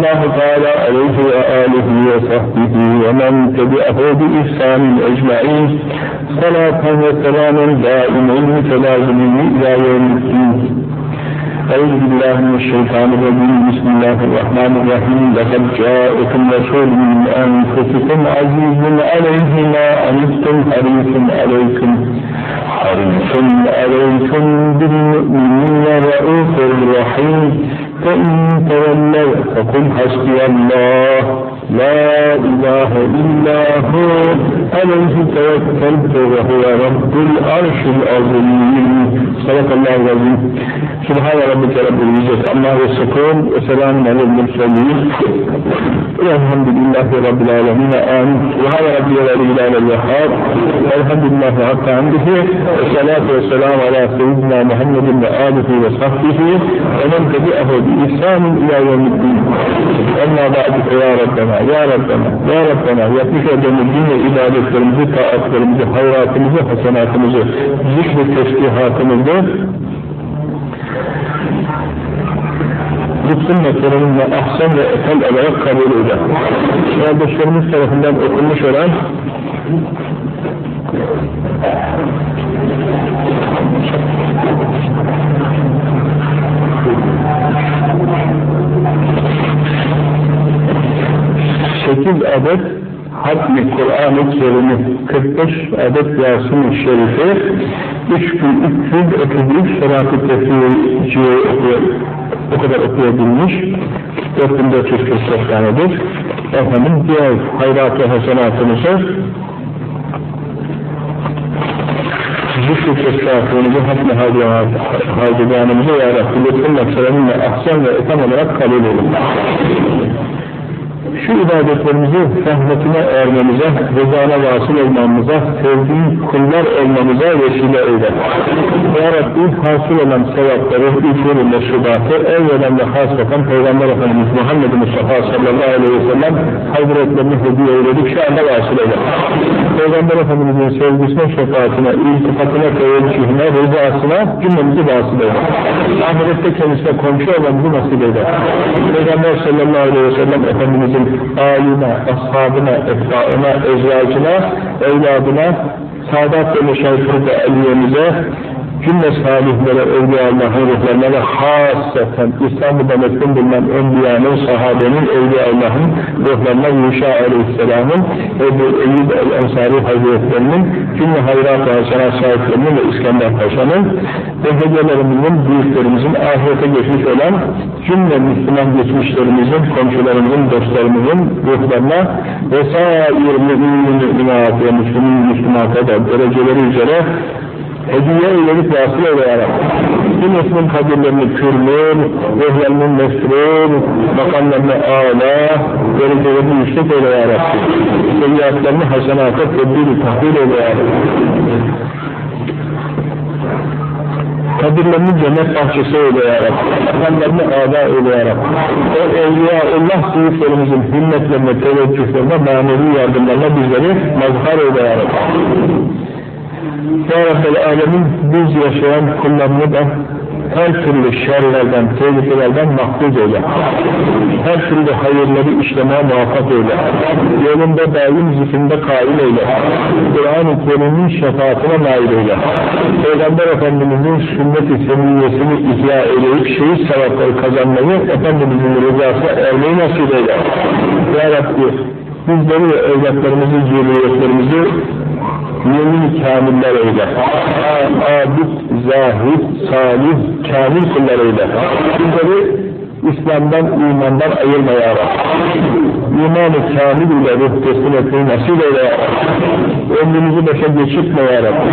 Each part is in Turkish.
الله تعالى عليه وآله وصحبه ومن تبعه بإحسان أجمعين. صلاة وسلاما دائمين متلازمين إلى يوم الدين. أعوذ بالله من الشيطان الرجيم. بسم الله الرحمن الرحيم. لقد جاءكم رسول من أنفسكم عزيز عليه ما عنتم حريص عليكم. حريص عليكم بالمؤمنين رؤوف رحيم. فإن تولوا فقل حسبي الله. لا إله إلا هو. عليه توكلت وهو رب العرش العظيم. صدق الله العظيم. سبحان ربك رب العزة عما يصفون وسلام على المرسلين. والحمد لله رب العالمين. آمين. سبحان ربي العلي على الوهاب والحمد لله حق عنده والصلاة والسلام على سيدنا محمد وآله وصحبه ومن تبعه بإحسان إلى يوم الدين. أما بعد فيا ربنا. Ya Rabbena, ya Rabbena yapmış olduğumuz din ve ibadetlerimizi, taatlarımızı, hayratımızı, hasenatımızı, zikr-i tesbihatımızı lütfun meselerinle ahsen ve etel olarak kabul eder. Kardeşlerimiz tarafından okunmuş olan sekiz adet hatmi Kur'an-ı Kerim'i, 45 adet Yasin-i Şerifi, 3333 Selat-ı Tefsirci'yi o kadar okuyabilmiş, 4444 tanedir. Efendim diğer hayrat-ı hasenatımızı zikr-i tesbihatımızı hatmi hadiganımızı ya Rabbi lütfun maksalarınla ahsen ve etam olarak kabul edin şu ibadetlerimizi rahmetine ermemize, rızana vasıl olmamıza, sevdiğin kullar olmamıza vesile eyle. Ya Rabbi hasıl olan sevapları, üfürü meşrubatı, evvelen ve hasreten Peygamber Efendimiz Muhammed Mustafa sallallahu aleyhi ve sellem hazretlerini hediye eyledik, şu anda vasıl eyle. Peygamber Efendimiz'in sevgisine, şefaatine, iltifatına, teveccühüne, rızasına cümlemizi vasıl eyle. Ahirette kendisine komşu olan bu nasip eyle. Peygamber sallallahu aleyhi ve sellem Efendimiz'in aline, ashabına, etbaına, ezvacına, evladına, Sadat ve Meşayfır'da eliyemize, cümle salihlere, evliya Allah'ın ruhlarına ve hasreten İstanbul'da metkun bulunan Enbiya'nın, sahabenin, evliya Allah'ın ruhlarına Yuşa Aleyhisselam'ın, Ebu Eyyub el-Ensari Hazretlerinin, cümle hayrat-ı hasenat sahiplerinin ve İskender Paşa'nın ve hediyelerimizin, büyüklerimizin, ahirete geçmiş olan cümle Müslüman geçmişlerimizin, komşularımızın, dostlarımızın ruhlarına vesaire mümin müminat ve Müslüman da dereceleri üzere hediye eyledik vasıl eyle Bu neslin kabirlerini kürmür, ruhlarının mesrur, makamlarını âlâ, derecelerini yüksek eyle ya Rabbi. Seyyatlarını hasenata tebdil-i tahvil eyle ya kabirlerini cennet bahçesi eyle ya Rabbi. Efendilerini âdâ eyle ya. O evliyaullah büyüklerimizin himmetlerine, teveccühlerine, manevi yardımlarına bizleri mazhar eyle ya. Ya Rabbel Alemin biz yaşayan kullarını da her türlü şerlerden, tehlikelerden mahfuz eyle. Her türlü hayırları işlemeye muvaffak eyle. Yolunda daim zikrinde kail eyle. Kur'an-ı Kerim'in şefaatine nail eyle. Peygamber Efendimiz'in sünnet-i semiyyesini ihya eyleyip şehit sevapları kazanmayı, Efendimiz'in rızasına ermeyi nasip eyle. Ya Rabbi bizleri ve evlatlarımızı, zürriyetlerimizi mümin kamiller eyle. Abid, zahid, salih, kamil kullar eyle. Bizleri İslam'dan, imandan ayırma ya Rabbi. İman-ı kamil ile ruh teslim etmeyi nasip eyle ya Rabbi. Ömrümüzü başa geçirtme ya Rabbi.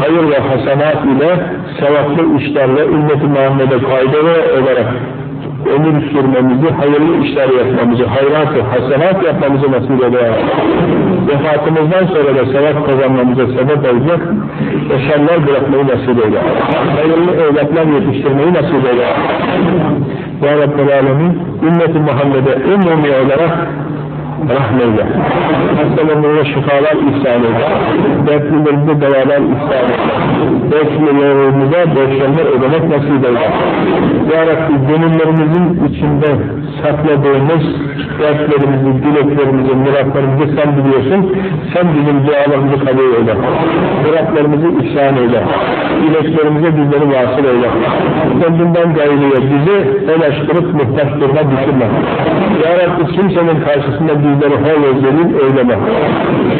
Hayır ve hasenat ile sevaplı işlerle ümmet-i Muhammed'e faydalı olarak ömür sürmemizi, hayırlı işler yapmamızı, hayrat-ı hasenat yapmamızı nasip eyle. Vefatımızdan sonra da sevap kazanmamıza sebep olacak eserler bırakmayı nasip eyle. Hayırlı evlatlar yetiştirmeyi nasip eyle. Ya Rabbel Alemin, ümmet-i Muhammed'e umumi olarak rahmeyle. Hastalarımıza şifalar ihsan eyle. Dertlilerimize devalar ihsan eyle. Borçlularımıza borçlarını ödemek nasip eyle. Ya Rabbi gönüllerimizin içinde sakladığımız dertlerimizi, dileklerimizi, muratlarımızı sen biliyorsun. Sen bizim dualarımızı kabul eyle. Muratlarımızı ihsan eyle. Dileklerimize bizleri vasıl eyle. Kendinden gayrıya bizi el aşkırıp muhtaç durma düşünme. Ya Rabbi kimsenin karşısında bizleri hal özlerin eyleme.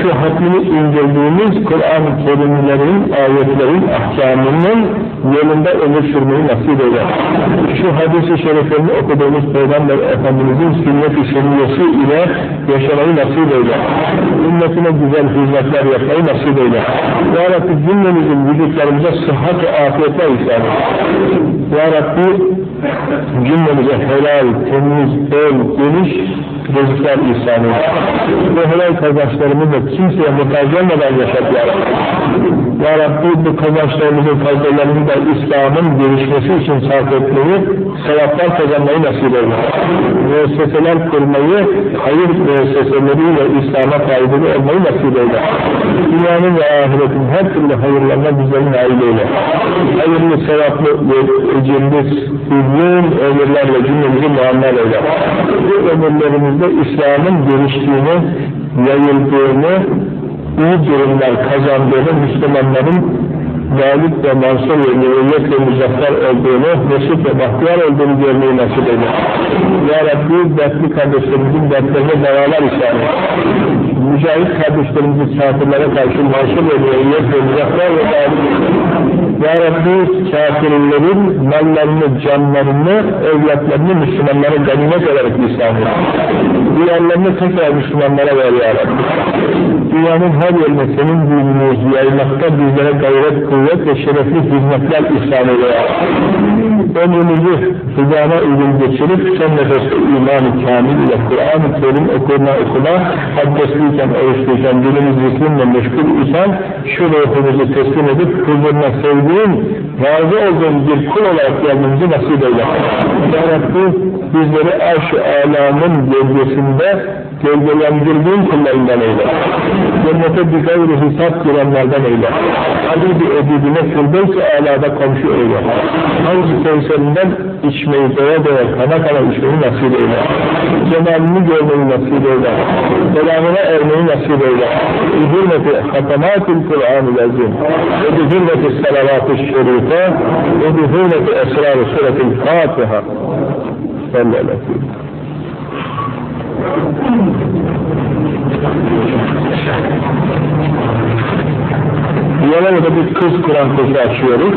Şu hatmini indirdiğimiz Kur'an-ı Kerimlerin, ayetlerin, ahkamının yolunda ömür sürmeyi nasip eyle. Şu hadisi şeriflerini okuduğumuz Peygamber Efendimizin sünnet-i seniyesi ile yaşamayı nasip eyle. Ümmetine güzel hizmetler yapmayı nasip eyle. Ya Rabbi cümlemizin vücutlarımıza sıhhat ve afiyetler ihsan Ya Rabbi cümlemize helal, temiz, bol, geniş rızıklar ihsan eyle. Bu helal kazançlarımızı kimseye muhtaç olmadan yaşat Ya Rabbi. Ya Rabbi bu kazançlarımızın fazlalarını da İslam'ın gelişmesi için sarf etmeyi, sevaplar kazanmayı nasip eyle. Müesseseler kurmayı, hayır müesseseleriyle İslam'a faydalı olmayı nasip eyle. Dünyanın ve ahiretin her türlü hayırlarına bizlerin nail eyle. Hayırlı, sevaplı ve ecirli, uzun ömürlerle cümlemizi muammer eyle. Bu ömürlerimizde İslam'ın geliştiğini, yayıldığını, iyi durumlar kazandığını, Müslümanların galip ve mansur ve müeyyet ve muzaffer olduğunu, mesut ve bahtiyar olduğunu görmeyi nasip eyle. Ya Rabbi, dertli kardeşlerimizin dertlerine davalar ihsan et. Mücahit kardeşlerimizin kafirlere karşı mansur ve müeyyet ve muzaffer ve galip Ya Rabbi, kafirlerin mallarını, canlarını, evlatlarını Müslümanlara ganimet olarak ihsan et. Diyarlarını tekrar Müslümanlara ver Ya Rabbi. Dünyanın her yerine senin dinini yaymakta bizlere gayret, kuvvet ve şerefli hizmetler ihsan eyle. Ömrümüzü hızana uygun geçirip son nefeste iman-ı kamil ile Kur'an-ı Kerim okuna okuna abdestliyken, oruçluyken, dilimiz zikrinle meşgul isen şu ruhumuzu teslim edip huzuruna sevdiğin, razı olduğun bir kul olarak gelmemizi nasip eyle. Ya Rabbi bizleri arş-ı alamın gölgesinde gölgelendirdiğin kullarından eyle. Cennete bir gayri hesap girenlerden eyle. Habibi edibine firdevs-i alada komşu eyle. Havz-ı Kevserinden içmeyi doya doya kana kana içmeyi nasip eyle. Cemalini görmeyi nasip eyle. Selamına ermeyi nasip eyle. Hürmeti hatamatil Kur'an-ı Azim. Ve hürmeti salavat-ı şerife ve hürmeti esrar-ı suretil Fatiha. Sallallahu aleyhi ve sellem. Yalova'da bir kız Kur'an kursu açıyoruz.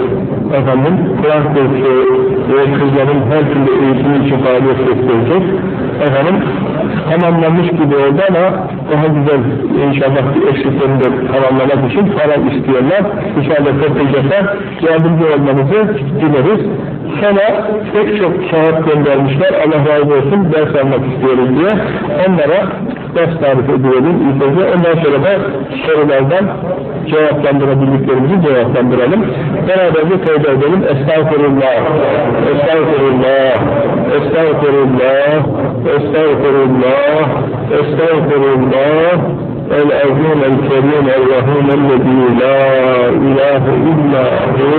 Efendim, Kur'an kursu ve kızların her türlü eğitimi için faaliyet gösterecek. Efendim, tamamlanmış gibi oldu ama daha güzel inşallah eksiklerini de tamamlamak için para istiyorlar. İnşallah toplayacaklar. Yardımcı olmanızı dileriz. Sana pek çok kağıt göndermişler. Allah razı olsun ders almak istiyoruz diye. Onlara ders tarif ediyorum. İlk Ondan sonra da sorulardan cevaplandırabildiklerimizi cevaplandıralım. Beraberce tevbe edelim. Estağfurullah. Estağfurullah. Estağfurullah. Estağfurullah. Estağfurullah. العظيم الكريم الرحيم الذي لا إله إلا هو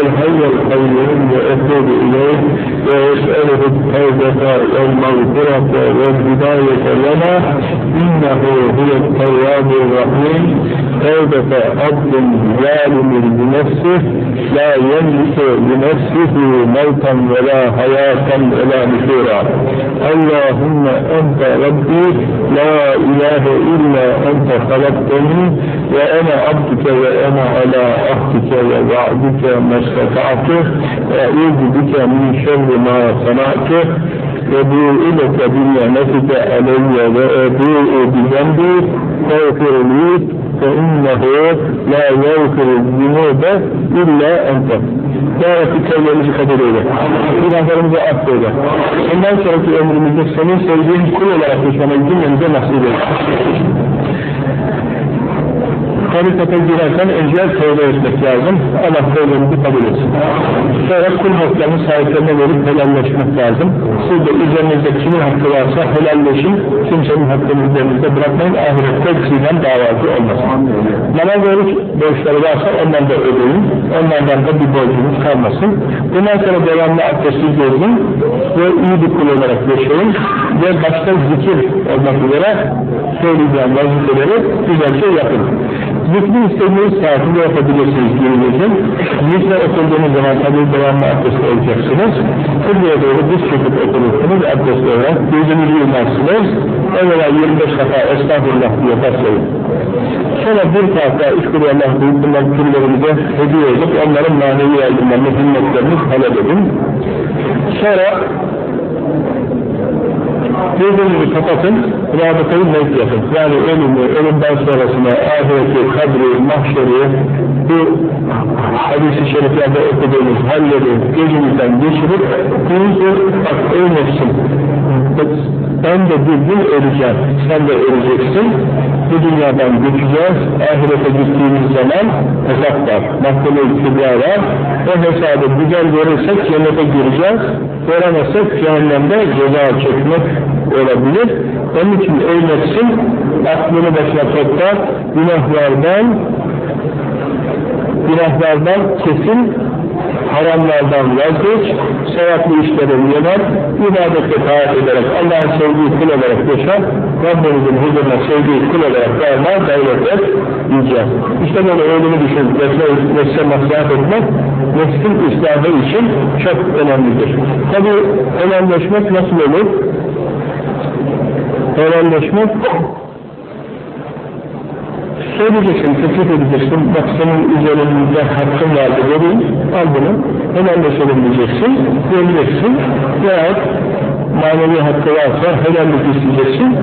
الحي القيوم وأتوب إليه ويسأله التوبة والمغفرة والهداية لنا. إنه هو التواب الرحيم. توبة عبد ظالم لنفسه لا يملك لنفسه موتا ولا حياة ولا نشورا. اللهم أنت ربي لا إله إلا أنت خلقتني وأنا عبدك وأنا على عهدك ووعدك ما استطعت. أعوذ بك من شر ما صنعت. وأبوء لك بنعمتك علي وأبوء بذنبي. فاغفر لي. فإنه لا يغفر الذنوب إلا أنت. Ya Rabbi tevlerimizi kabul eyle. Günahlarımızı affeyle. Ondan sonraki ömrümüzde senin sevdiğin kul olarak yaşamayı cümlemize nasip eyle. tarikata girerken önce tövbe etmek lazım. Allah tövbemizi kabul etsin. Sonra kul haklarını sahiplerine verip helalleşmek lazım. Siz de üzerinizde kimin hakkı varsa helalleşin. Kimsenin hakkını üzerinizde bırakmayın. Ahirette sizden davacı olmasın. Namaz oruç borçları varsa ondan da ödeyin. Onlardan da bir borcunuz kalmasın. Bundan sonra devamlı abdestli gezin ve iyi bir kul olarak yaşayın ve başta zikir olmak üzere söyleyeceğim vazifeleri güzelce yapın. Zikri istediğiniz saatinde yapabilirsiniz gününüzün. Zikre oturduğunuz zaman tabi devamlı abdest olacaksınız. Kıbrıya doğru diz çöküp oturursunuz abdest olarak. Gözünüzü yumarsınız. Evvela 25 defa estağfurullah diye başlayın. Sonra bir tahta üç kuru Allah bunlar türlerimize hediye edip onların manevi yardımlarını, himmetlerini talep edin. Sonra Gözünüzü kapatın, rabıtayı mevk yapın. Yani ölümü, ölümden sonrasına, ahireti, kadri, mahşeri, bu hadis-i şeriflerde okuduğumuz halleri gözünüzden geçirip, deyince bak ölmesin. Ben de bir gün öleceğim, sen de öleceksin. Bu dünyadan geçeceğiz, ahirete gittiğimiz zaman hesap var, mahkeme-i kübra var. O hesabı güzel verirsek cennete gireceğiz, veremezsek cehennemde ceza çekmek olabilir. Onun için eylesin, aklını başına topla, günahlardan, günahlardan kesin, haramlardan vazgeç, sevaplı işlere yönel, ibadetle taat ederek, Allah'ın sevdiği kul olarak yaşa, Rabbimizin huzuruna sevdiği kul olarak varmaya gayret et, diyeceğiz. İşte böyle öğleni düşün, nefse, maslahat etmek, nefsin ıslahı için çok önemlidir. Tabi önemleşmek nasıl olur? Helalleşmek söyleyeceksin, teklif edeceksin, bak senin üzerinde hakkın vardı vereyim, al bunu, helalleşelim diyeceksin, vereceksin, veyahut manevi hakkı varsa helallik isteyeceksin,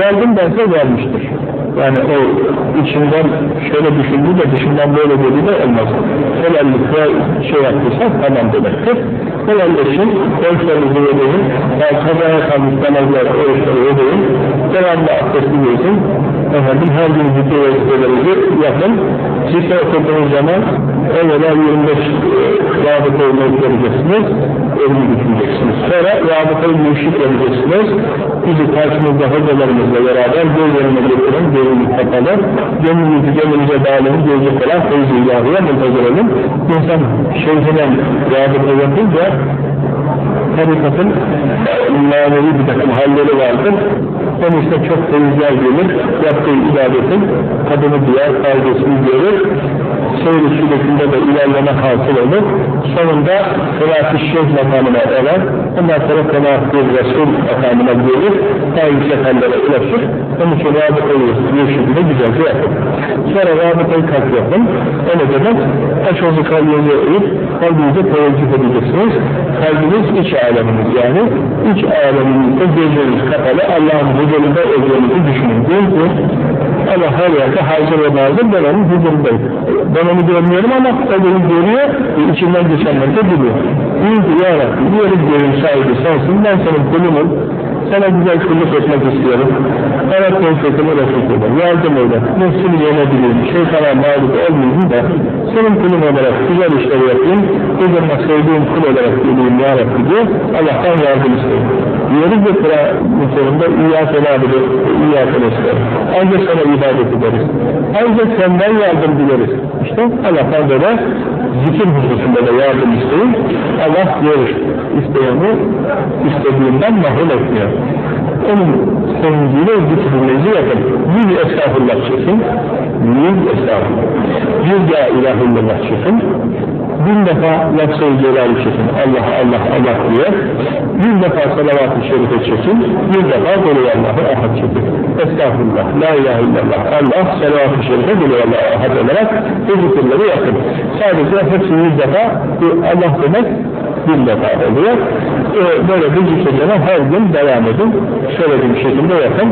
verdim bense vermiştir. Yani o içinden şöyle düşündü de dışından böyle dedi de olmaz. Helallik şey yaptıysa tamam demektir. Helalleşin, borçlarınızı ödeyin, yani kazaya kalmış namazlar, oruçları ödeyin, devamlı abdestli geçin, efendim her gün zikir vesilelerinizi yapın. Zikre oturduğunuz zaman evvela 25 rabıtayı mevcut edeceksiniz, elini düşüneceksiniz. Sonra rabıtayı müşrik edeceksiniz. Bizi karşımızda hocalarımızla beraber gözlerine getirin, gözünü kapalı, gönlünüzü gönlünüze bağlayın, gözü falan feyzi ilahiye muntazır olun. İnsan şeyhine rabıta yapınca tarikatın manevi bir takım halleri vardır. Onun işte çok temizler gelir, yaptığı ibadetin tadını duyar, faydasını görür. Seyri sürekinde de ilerleme hasıl olur. Sonunda Fırat-ı Şeyh makamına erer. Ondan sonra Fırat-ı Resul makamına gelir. Daha yüksek hallere ulaşır. Onun için rabıtayı bir şekilde güzelce yapın. Sonra rabıtayı kalk yapın. O ne demek? Taşozu kalbinize eğip kalbinize teveccüh edeceksiniz. Kalbiniz iç aleminiz yani. İç aleminizde gözleriniz kapalı. Allah'ın huzurunda olduğunuzu düşünün. Değil ki Allah her yerde hazır ve nazır ben onun huzurundayım. Ben onu görmüyorum ama o beni görüyor ve içinden geçenler de biliyor. Diyor ya Rabbi, diyelim görün sahibi sensin, ben senin kulunum, sana güzel kulluk etmek istiyorum. Evet tevfikini refik eder, yardım eder, nefsini yenebilirim, şeytana mağlup olmayayım da senin kulun olarak güzel işleri yapayım, huzuruna sevdiğim kul olarak geleyim ya diye Allah'tan yardım isterim. Diyoruz ya Kur'an-ı Kerim'de İyyâke nâbidir, İyyâke. Ancak sana ibadet ederiz. Ancak senden yardım dileriz. İşte Allah'tan böyle zikir hususunda da yardım isteyin. Allah verir. İsteyeni istediğinden mahrum etmiyor. Onun sevinciyle zikrinizi yapın. Yüz estağfurullah çekin. Yüz estağfurullah. Yüz ya ilahillallah çekin. Bin defa lafz-ı celali çekin. Allah Allah Allah diye. Yüz defa salavat-ı şerife çekin. Yüz defa dolu Allah'ı ahad çekin. Estağfurullah. La ilahe illallah. Allah salavat-ı şerife dolu Allah'ı ahad olarak bu zikirleri yapın. Sadece hepsi yüz defa Allah demek bir defa oluyor. Ee, böyle bir zikirlere her gün devam edin. Söylediğim şekilde yapın.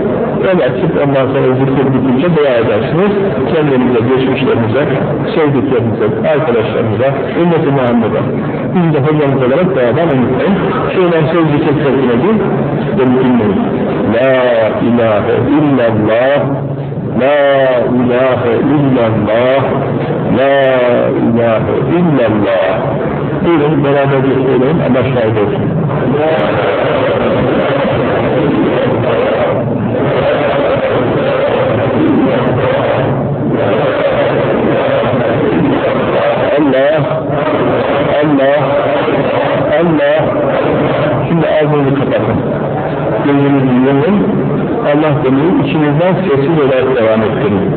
Açıp ondan sonra zikir bitince dua edersiniz. Kendinize, geçmişlerinize, sevdiklerinize, arkadaşlarınıza, ümmeti Muhammed'e. Biz de hocamız olarak duadan unutmayın. Şöyle söz zikir telkin edin. Beni dinleyin. La ilahe illallah La ilahe illallah, La ilahe illallah. Buyurun beraberce söyleyin, Allah şahit olsun. Allah, Allah, Allah. Şimdi ağzınızı kapatın. Gözünüzü yumun. Allah demeyi içinizden sessiz olarak devam ettirin.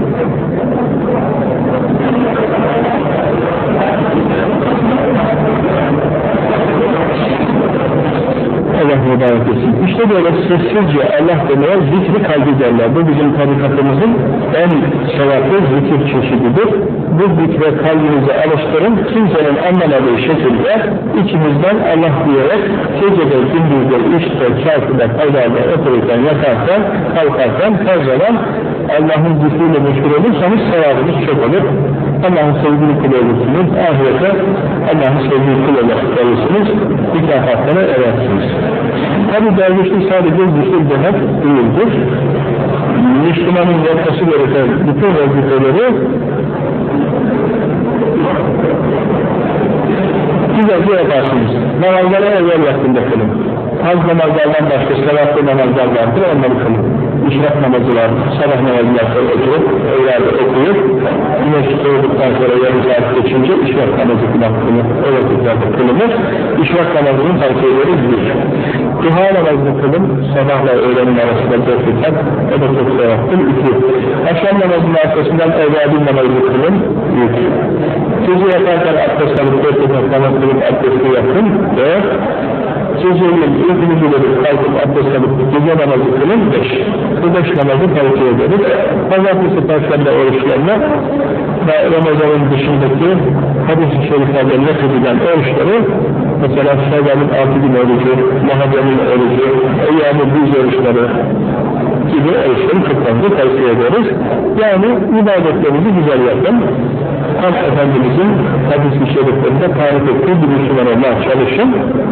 Mübarek etsin. İşte böyle sessizce Allah demeye zikri kalbi derler. Bu bizim tarikatımızın en sevaplı zikir çeşididir. Bu zikre kalbinizi alıştırın. Kimsenin anlamadığı şekilde içimizden Allah diyerek gecede, gündüzde, işte, çarşıda, pazarda, otururken, yatarken, kalkarken her zaman Allah'ın zikriyle meşgul olursanız sevabınız çok olur. Allah'ın sevgili kulu olursunuz. Ahirete Allah'ın sevgili kulu olursunuz. Mükafatlara erersiniz. Tabi dervişlik sadece zikir demek değildir. Müslümanın yapması gereken bütün vazifeleri güzelce yaparsınız. Namazları evvel vaktinde kılın. Az namazlardan başka sevaplı namazlar vardır, onları kılın. İşrak namazı var, sabah namazından sonra oturup, öğlerde okuyup, güneş doğduktan sonra yarım saat geçince işrak namazı kılınır, o vakitlerde kılınır. İşrak namazının tavsiyeleri bir. Duha namazını kılın, sabahla öğlenin arasında dört rekat, o da çok sevaptır, iki. Akşam namazının arkasından evladın namazını kılın, üç. Gece yaparken abdest alıp dört rekat namaz kılıp abdesti yapın, dört. Gecenin uykunu verip kalkıp abdest alıp gece namazı kılın, beş. Bu beş namazı tavsiye ederiz. Pazartesi, Perşembe oruçlarına ve Ramazan'ın dışındaki hadis-i şeriflerde net edilen oruçları mesela Şevval'in altı gün orucu, Muharrem'in orucu, Eyyam-ı oruçları gibi oruçları tutmanızı tavsiye ederiz. Yani ibadetlerinizi güzel yapın. Ham Efendimizin hadis-i şeriflerinde tarif ettiği bir Müslüman olmaya çalışın.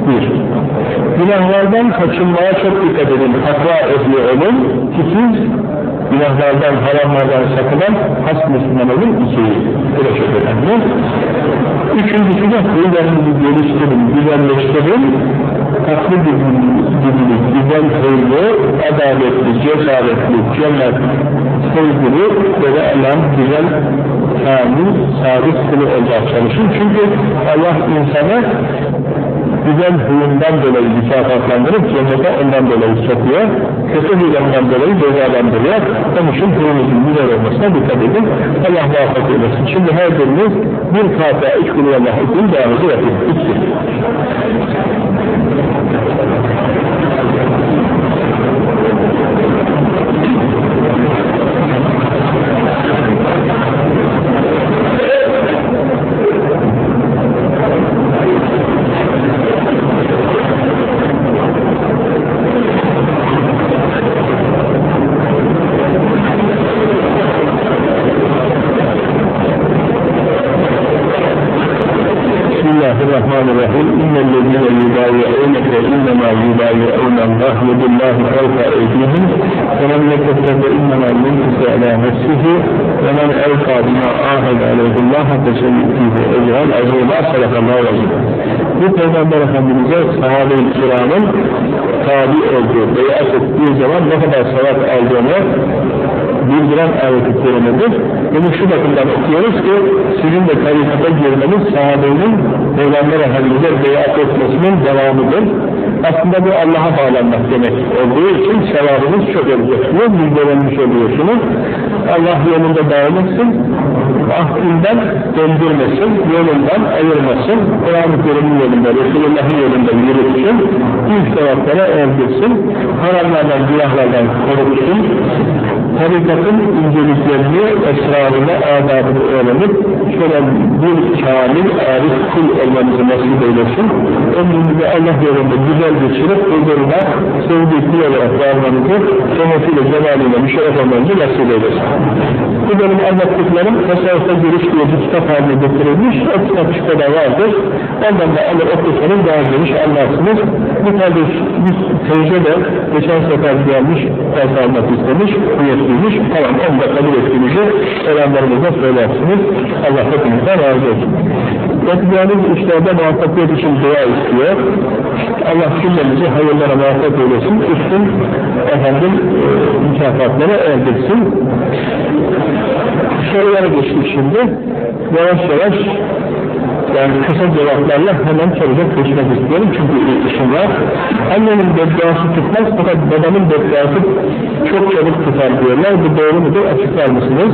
Bir. Günahlardan kaçınmaya çok dikkat edin. Takva ehli olun. Ki siz günahlardan, haramlardan sakınan has Müslüman olun. İki. Bu da çok önemli. Üçüncüsü de huylarınızı geliştirin, güzelleştirin. Tatlı bir dilini, güzel huylu, adaletli, cesaretli, cennet, sevgili böyle Allah'ın güzel, kamil, sabit kulu olacak çalışın. Çünkü Allah insana güzel huyundan dolayı mükafatlandırıp cennete ondan dolayı sokuyor. Kötü huyundan dolayı cezalandırıyor. Onun için huyunuzun güzel olmasına dikkat edin. Allah muvaffak eylesin. Şimdi her biriniz bir Fatiha, üç kulü Allah okuyun, devamızı yapın. Sadakallahu azîm. Bu Peygamber Efendimiz'e sahabe-i kiramın tabi olduğu, beyat ettiği zaman ne kadar sevap aldığını bildiren ayet-i kerimedir. Bunu şu bakımdan okuyoruz ki sizin de tarikata girmeniz sahabenin Peygamber Efendimiz'e beyat etmesinin devamıdır. Aslında bu Allah'a bağlanmak demek olduğu için sevabınız çok olacak. Ne bildirilmiş oluyorsunuz? Allah yolunda dağılmasın, ahdinden döndürmesin, yolundan ayırmasın, Kur'an-ı Kerim'in yolunda, Resulullah'ın yolunda yürütsün, büyük sevaplara erdirsin, haramlardan, günahlardan korutsun, tarikatın inceliklerini, esrarını, adabını öğrenip şöyle bir kamil, arif kul olmanızı nasip eylesin. Ömrünüzü Allah yolunda güzel geçirip huzuruna sevdiği olarak varmanızı cennetiyle, cemaliyle müşerref olmanızı nasip eylesin. Bu benim anlattıklarım tasavvufta giriş diye bir kitap haline getirilmiş. O kitap de vardır. Ondan da alır okursanız daha geniş anlarsınız. Bu kardeş bir teyze de geçen sefer gelmiş ders almak istemiş. Hüyet gerekliymiş, tamam onu da kabul ettiğinizi öğrenlerimize söylersiniz. Allah hepinizden razı olsun. Yapacağınız işlerde muvaffakiyet için dua istiyor. Allah cümlemizi hayırlara muvaffak eylesin, üstün efendim e, mükafatlara erdirsin. Sorulara geçtik şimdi. Yavaş yavaş yani kısa cevaplarla hemen soruya geçmek istiyorum çünkü işim var. Annenin bedduası tutmaz fakat babanın bedduası çok çabuk tutar diyorlar. Bu doğru mudur? Açıklar mısınız?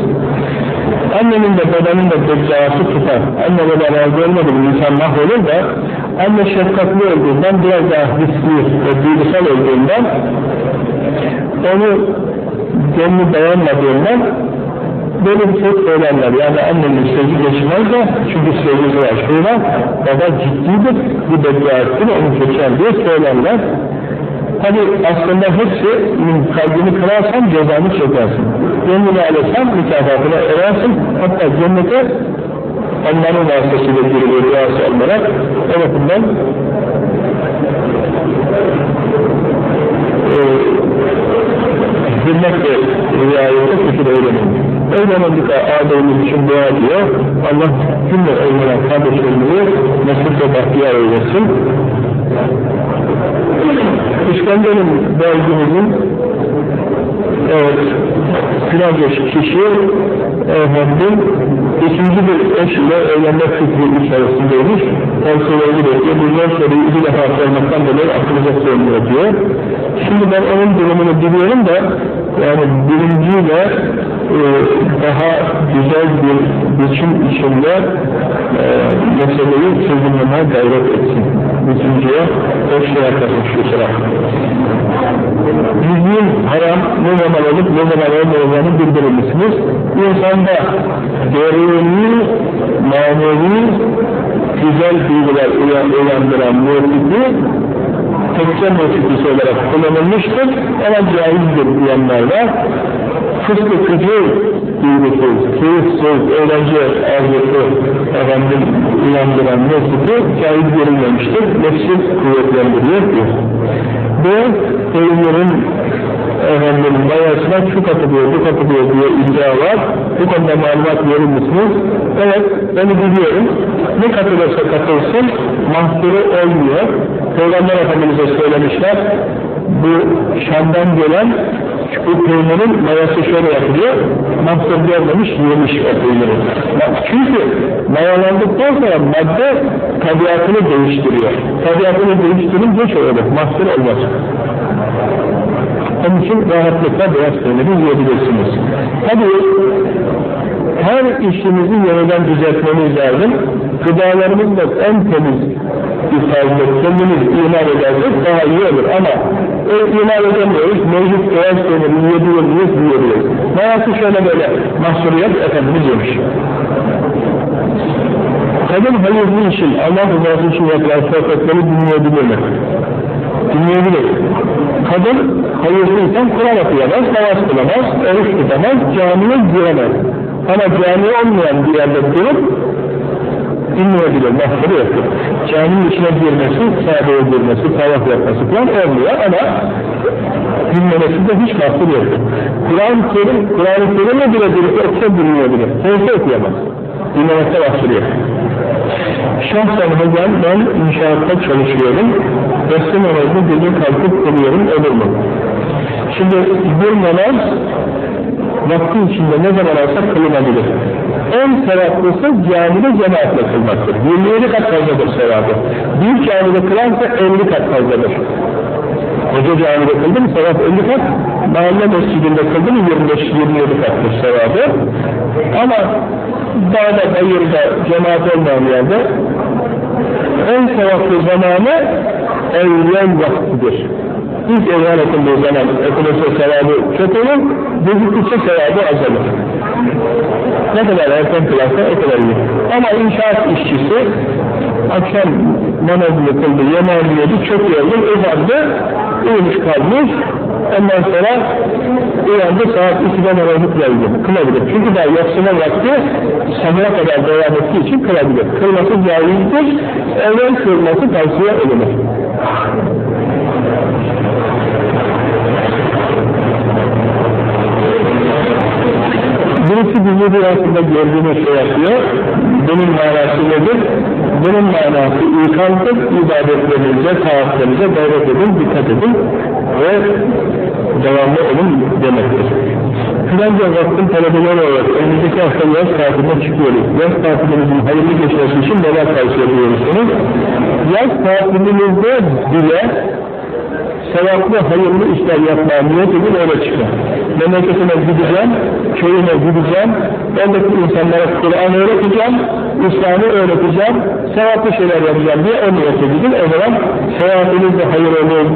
Annenin de babanın da bedduası tutar. Anne baba razı olmadı bir insan mahvolur da anne şefkatli olduğundan biraz daha hisli ve duygusal olduğundan onu gönlü dayanmadığından böyle bir şey söylerler. Yani annenin sözü geçmez de çünkü sözü var. Şuna baba ciddidir, bir beddua onu geçer diye söylerler. Tabi aslında hepsi kalbini kırarsan cezanı çekersin. Gönlünü alırsan mükafatına erersin. Hatta cennete onların vasıtasıyla girilir duası olarak. O bakımdan e, hürmetle riayete fikir öğrenin. Evlenendik ağabeyimiz için dua ediyor. Allah cümle evlenen kardeşlerimizi nasip ve bahtiyar eylesin. İskender'in dergimizin evet, filanca kişi efendim ikinci bir eş ile evlenmek fikri içerisindeymiş. Tavsiyeleri bekliyor. Bundan soruyu iki defa sormaktan dolayı aklınıza sormuyor diyor. Şimdi ben onun durumunu biliyorum da yani birinciyle e, daha güzel bir biçim içinde e, meseleyi çözümlemeye gayret etsin. Üçüncüye hoş şey yaklaşık şu sıra. Yüzün haram ne zaman olup ne zaman olmayacağını bildirir misiniz? İnsanda derini, manevi, güzel duygular uyandıran mutluluğu tekçe musikisi olarak kullanılmıştır ama caizdir diyenler var. Fıskı kıcı duygusu, keyif, söz, eğlence arzusu efendim uyandıran musiki caiz görülmemiştir. Nefsi kuvvetlendiriyor diyor. Bu peynir'in efendim bayasına şu katılıyor, bu katılıyor diye iddia var. Bu konuda malumat verir misiniz? Evet, ben biliyorum. Ne katılırsa katılsın, mahsuru olmuyor. Peygamber Efendimiz'e söylemişler, bu Şam'dan gelen bu peynirin mayası şöyle yapılıyor, mahsur görmemiş, yemiş o peyniri. Çünkü mayalandıktan sonra madde tabiatını değiştiriyor. Tabiatını değiştirince şöyle olur, mahsur olmaz. Onun için rahatlıkla beyaz peyniri yiyebilirsiniz. Tabii her işimizi yeniden düzeltmemiz lazım. Gıdalarımız da en temiz bir tarzda kendimiz iman edersek daha iyi olur ama e, iman edemiyoruz, mevcut beyaz peyniri yiyebilir miyiz, yiyebiliriz. Mayası şöyle böyle mahsuriyet Efendimiz yemiş. Kadın hayırlı için, Allah rızası için yapılan sohbetleri dinleyebilir mi? Dinleyebilir. Kadın hayırlıysan Kur'an okuyamaz, namaz kılamaz, oruç tutamaz, camiye giremez. Ama cami olmayan bir yerde durup dinleyebilir, mahsuru yoktur. Caminin içine girmesi, sahabeye girmesi, tavaf yapması falan olmuyor ama dinlemesinde hiç mahsur yoktur. Kur'an-ı Kerim, Kur'an-ı Kerim'e bile birisi okusa dinleyebilir. Neyse okuyamaz. Dinlemekte mahsur yok. Şahsen hocam ben inşaatta çalışıyorum. Resmi namazını gün kalkıp kılıyorum, olur mu? Şimdi bir namaz vakti içinde ne zaman olsa kılınabilir. En sevaplısı camide cemaatle kılmaktır. 27 kat fazladır sevabı. Bir camide kılarsa 50 kat fazladır. Hoca camide kıldı mı sevap 50 kat, mahalle mescidinde kıldı mı 25-27 kattır sevabı. Ama dağda, bayırda, cemaat olmayan yerde en sevaplı zamanı evvel vaktidir ilk evvel okunduğu zaman okunursa sevabı çok olur, gözükürse sevabı azalır. Ne kadar erken kılarsa o kadar iyi. Ama inşaat işçisi akşam namazını kıldı, yemeğini yedi, çok yordu, uzandı, uyumuş kalmış, ondan sonra uyandı saat 2'de namazı kılabilir. kılabilir. Çünkü daha yatsına vakti sabıra kadar devam ettiği için kılabilir. Kılması caizdir, evvel kılması tavsiye edilir. Rüyasında gördüğünü şey yapıyor. Bunun manası nedir? Bunun manası ikandır. İbadetlerinize, taatlerinize gayret edin, dikkat edin ve devamlı olun demektir. Filanca vaktin talebeleri olarak önümüzdeki hafta yaz tatiline çıkıyoruz. Yaz tatilimizin hayırlı geçmesi için neler tavsiye ediyorsunuz? Yaz tatilimizde bile sevaplı, hayırlı işler yapmaya niyet edin öyle çıkın. Memleketime gideceğim, köyüme gideceğim, oradaki insanlara Kur'an öğreteceğim, İslam'ı öğreteceğim, sevaplı şeyler yapacağım diye o niyete gidin. O zaman sevabınız da hayır olur.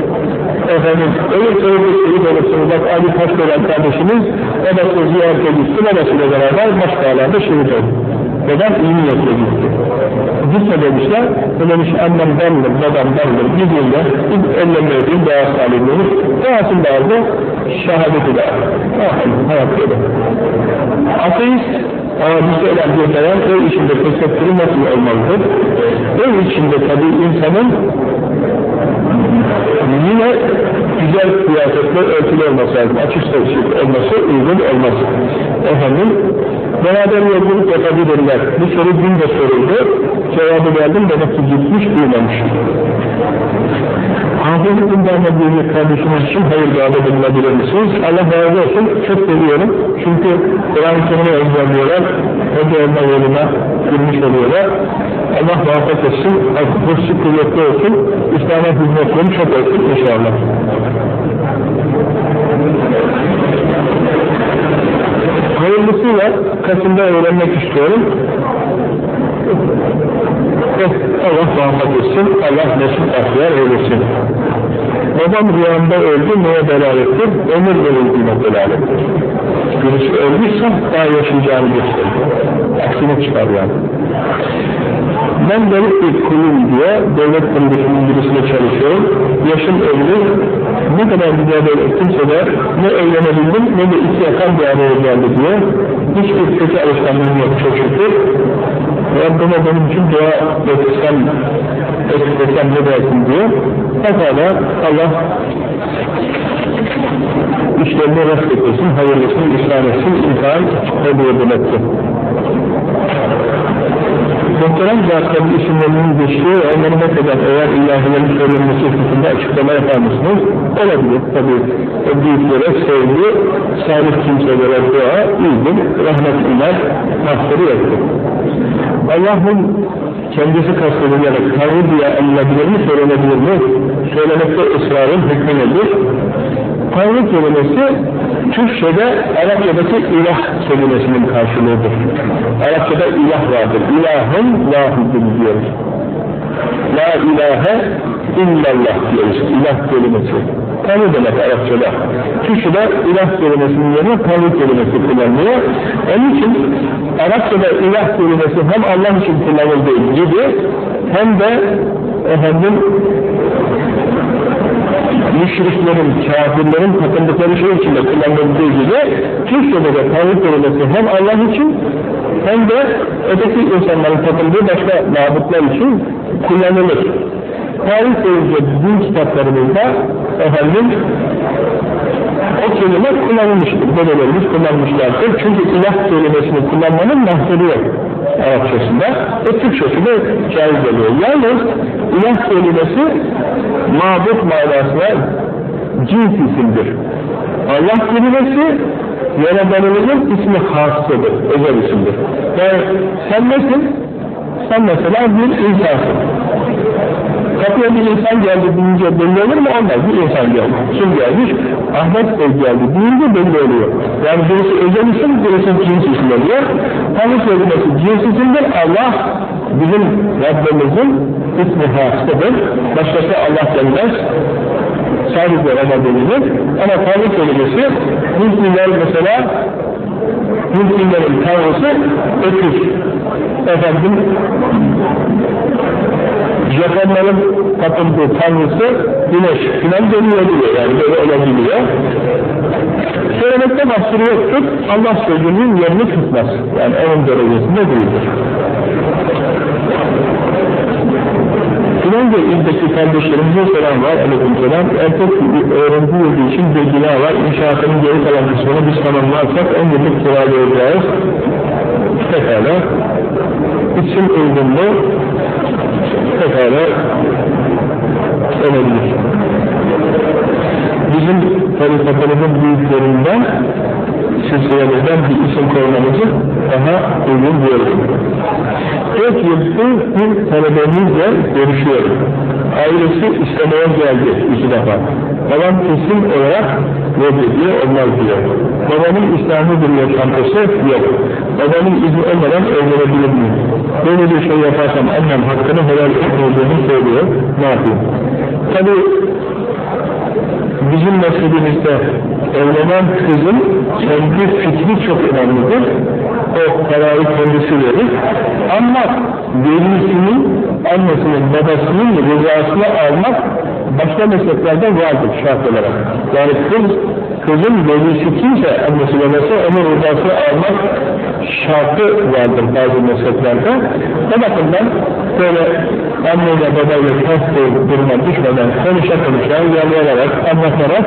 Efendim, ölür ölür şehit olursunuz. Bak Ali Taşdoğan kardeşimiz, o da ziyarete gitti, babasıyla beraber başka alanda şehit oldu. Neden? İyi niyetle gitti. Gitme demişler, demiş annem bendir, babam bendir, gidiyorlar, biz ellerine ödeyim, dua salim demiş. Duasını da aldı, şehadeti de aldı. Aferin, hayat böyle. Ateist, abisi olan bir bayan, ev içinde tesettürü nasıl olmalıdır? Ev içinde tabi insanın yine güzel kıyafetle örtülü olması lazım. Açık saçık olması, uygun olması. Efendim, beraber yolculuk yapabilirler. Bu soru dün de soruldu. Cevabı verdim, demek ki gitmiş, duymamış. Hafızlık dindarına bir kardeşimiz için hayır duada bulunabilir misiniz? Allah razı olsun, çok seviyorum. Çünkü Kur'an-ı Kerim'i ezberliyorlar, hoca olma yoluna girmiş oluyorlar. Allah muhabbet etsin, hırsı kuvvetli olsun, İslam'a hizmetleri çok olsun inşallah. Hayırlısıyla Kasım'da öğrenmek istiyorum. Allah muhabbet etsin, Allah mesut ahliyar eylesin. Babam rüyamda öldü, neye delalettir? Ömür verildiğine delalettir. Birisi öldüyse daha yaşayacağını gösterir. Aksine çıkar yani. Ben devlet bir kulum diye devlet kuruluşunun birisine çalışıyorum. Yaşım 50, ne kadar mücadele ettimse de ne evlenebildim ne de iki yakan bir araya geldi diye. Hiçbir kötü alışkanlığım yok çok şükür. Rabbime benim için dua etsem, etsem ne dersin diye. Pekala Allah işlerini rast etsin, hayırlısını ihsan etsin, imtihan ediyordun etti. Muhterem zatların isimlerinin geçtiği ve onların ne kadar eğer ilahilerin söylenmesi hususunda açıklama yapar mısınız? Olabilir tabi. Büyüklere sevgi, salih kimselere dua, iyidir, rahmet iner, mahsuru yoktur. Allah'ın kendisi kastedilerek Tanrı diye anılabilir mi, söylenebilir mi? Söylemekte ısrarın hükmü nedir? Tanrı kelimesi Türkçe'de Arapçadaki ilah kelimesinin karşılığıdır. Arapçada ilah vardır. İlahın vahidin diyoruz. La ilahe illallah diyoruz. İlah kelimesi. Tanrı demek Arapçada. Türkçe'de ilah kelimesinin yerine Tanrı kelimesi kullanılıyor. Onun için Arapçada ilah kelimesi hem Allah için kullanıldığı gibi hem de efendim müşriklerin, kafirlerin takındıkları şey içinde kullanıldığı gibi Türkçe'de de Tanrı kelimesi hem Allah için hem de öteki insanların takındığı başka mabutlar için kullanılır. Tarih boyunca din kitaplarımızda efendim o kelime kullanılmıştır. Dedelerimiz kullanmışlardır. Çünkü ilah kelimesini kullanmanın mahzuru yok. Arapçasında ve Türkçesinde caiz oluyor. Yalnız ilah kelimesi mabut manasına cins isimdir. Allah kelimesi Yaradanımızın ismi hasıdır, özel isimdir. Yani sen nesin? Sen mesela bir insansın. Kapıya bir insan geldi deyince belli olur mu? Olmaz. Bir insan geldi. Kim gelmiş? Ahmet Bey geldi deyince belli oluyor. Yani birisi özel isim, birisi cins isim oluyor. Tanrı kelimesi cins isimdir. Allah bizim Rabbimizin ismi hasıdır. Başkası Allah denmez. Ona denilir. Ama Tanrı kelimesi Hintliler mesela Hintlilerin tanrısı öküz. Efendim Japonların tapındığı tanrısı güneş filan denilebiliyor yani böyle olabiliyor. Söylemekte mahsuru yoktur. Allah sözünün yerini tutmaz. Yani onun derecesinde değildir. Filanca ildeki kardeşlerimize selam var, aleyküm selam. Erkek öğrenci yurdu için bir bina var. İnşaatının geri kalan kısmını biz tamamlarsak 10 yıllık kiralayacağız. pekala isim uygunluğu pekala olabilir. Bizim tarikatımızın büyüklerinden silsilemizden bir isim koymamızı daha uygun diyoruz. Dört yıldır bir talebemizle görüşüyorum. Ailesi istemeye geldi iki defa. Babam kesin olarak reddediyor, olmaz diyor. Babamın İslami bir yaşantısı yok. Babamın izni olmadan evlenebilir miyim? Böyle bir şey yaparsam annem hakkını helal etmeyeceğini söylüyor. Ne yapayım? Tabi bizim mezhebimizde evlenen kızın kendi fikri çok önemlidir. O kararı kendisi verir. Ama velisinin, annesinin, babasının rızasını almak başka mesleklerde vardır şart olarak. Yani kız, kızın velisi kimse, annesi babası onun rızasını almak şartı vardır bazı mesleklerde. O bakımdan böyle anneyle babayla ters duruma düşmeden konuşa konuşa, yalvararak, anlatarak,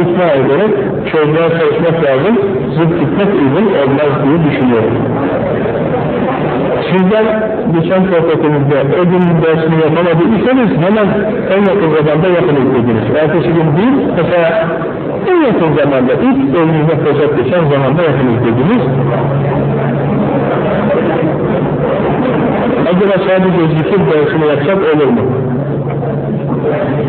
ikna ederek çözmeye çalışmak lazım. Zıt gitmek uygun olmaz diye düşünüyorum. Sizler geçen sohbetimizde ödün dersini yapamadıysanız hemen en yakın zamanda yapınız dediniz. Ertesi gün değil, mesela en yakın zamanda, ilk elinizde fırsat geçen zamanda yapınız dediniz. Acaba sadece zikir dersini yapsak olur mu?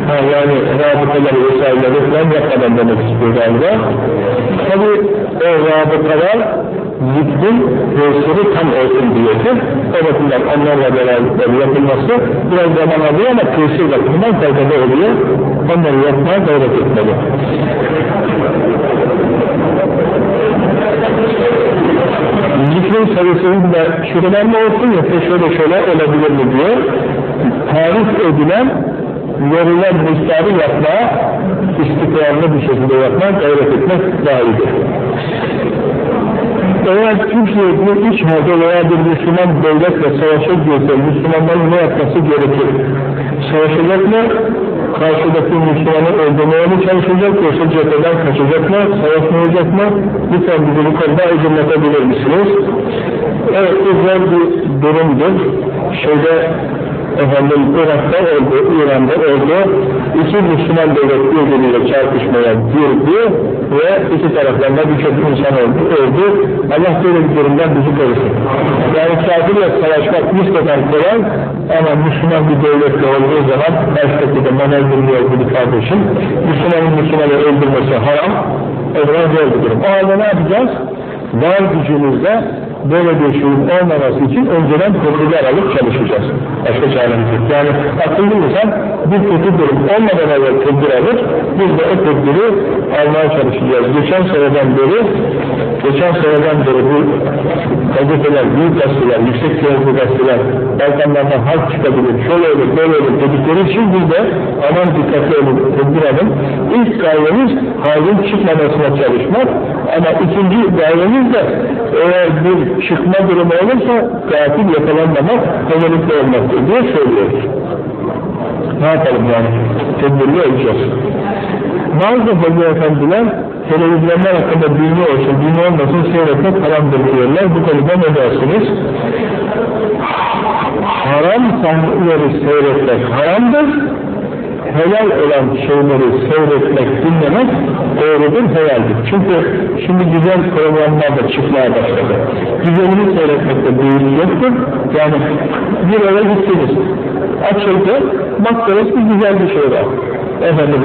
Ha yani rabıtaları vesaireleri falan yapmadan demek istiyor galiba. Tabi o rabıtalar zikrin tesiri tam olsun diyedir. O bakımdan onlarla beraber yapılması biraz zaman alıyor ama tesir bakımından faydalı oluyor. Onları yapmaya gayret etmeli. Zikrin sayısında şu kadar mı olsun yoksa şöyle şöyle olabilir mi diye tarif edilen verilen miktarı yapmaya istikrarlı bir şekilde yapmaya gayret etmek daha iyidir. Eğer Türkiye'de iç halde veya bir Müslüman devletle savaşa girse Müslümanların ne yapması gerekir? Savaşacak mı? Karşıdaki Müslümanı öldürmeye mi çalışacak yoksa cepheden kaçacak mı? Savaşmayacak mı? Lütfen bizi bu konuda aydınlatabilir misiniz? Evet, bu bir durumdur. Şeyde efendim Irak'ta oldu, İran'da oldu. İki Müslüman devlet birbiriyle çarpışmaya girdi ve iki taraflarında birçok insan oldu, öldü. Allah böyle bir durumdan bizi korusun. Yani kafirle savaşmak nispeten kolay ama Müslüman bir devletle olduğu zaman baştaki de manevrimliyor bir kardeşim. Müslümanın Müslümanı öldürmesi haram. O zaman zor bir durum. O halde ne yapacağız? Var gücümüzle böyle bir şeyin olmaması için önceden tedbirler alıp çalışacağız. Başka çaremiz yok. Yani akıllı insan bir kötü durum olmadan evvel tedbir alır, biz de o tedbiri almaya çalışacağız. Geçen seneden beri geçen seneden beri bu gazeteler, büyük gazeteler, yüksek siyasi gazeteler Balkanlardan halk çıkabilir, şöyle olur, böyle olur dedikleri için biz de aman dikkatli olun, tedbir alın. İlk gayemiz halin çıkmamasına çalışmak ama ikinci gayemiz de eğer bir çıkma durumu olursa katil yakalanmamak, kolaylıkla olmaktır diye söylüyoruz. Ne yapalım yani? Tedbirli olacağız. Bazı hoca efendiler televizyonlar hakkında bilgi olsun, bilgi olmasın seyretmek haramdır diyorlar. Bu konuda ne dersiniz? Haram sahneleri seyretmek haramdır. Helal olan şeyleri seyretmek, dinlemek doğrudur, helaldir. Çünkü şimdi güzel programlar da çıkmaya başladı. Güzelini seyretmekte büyük yoktur. Yani bir eve gittiniz, açıldı, baktınız bir güzel bir şey var. Efendim,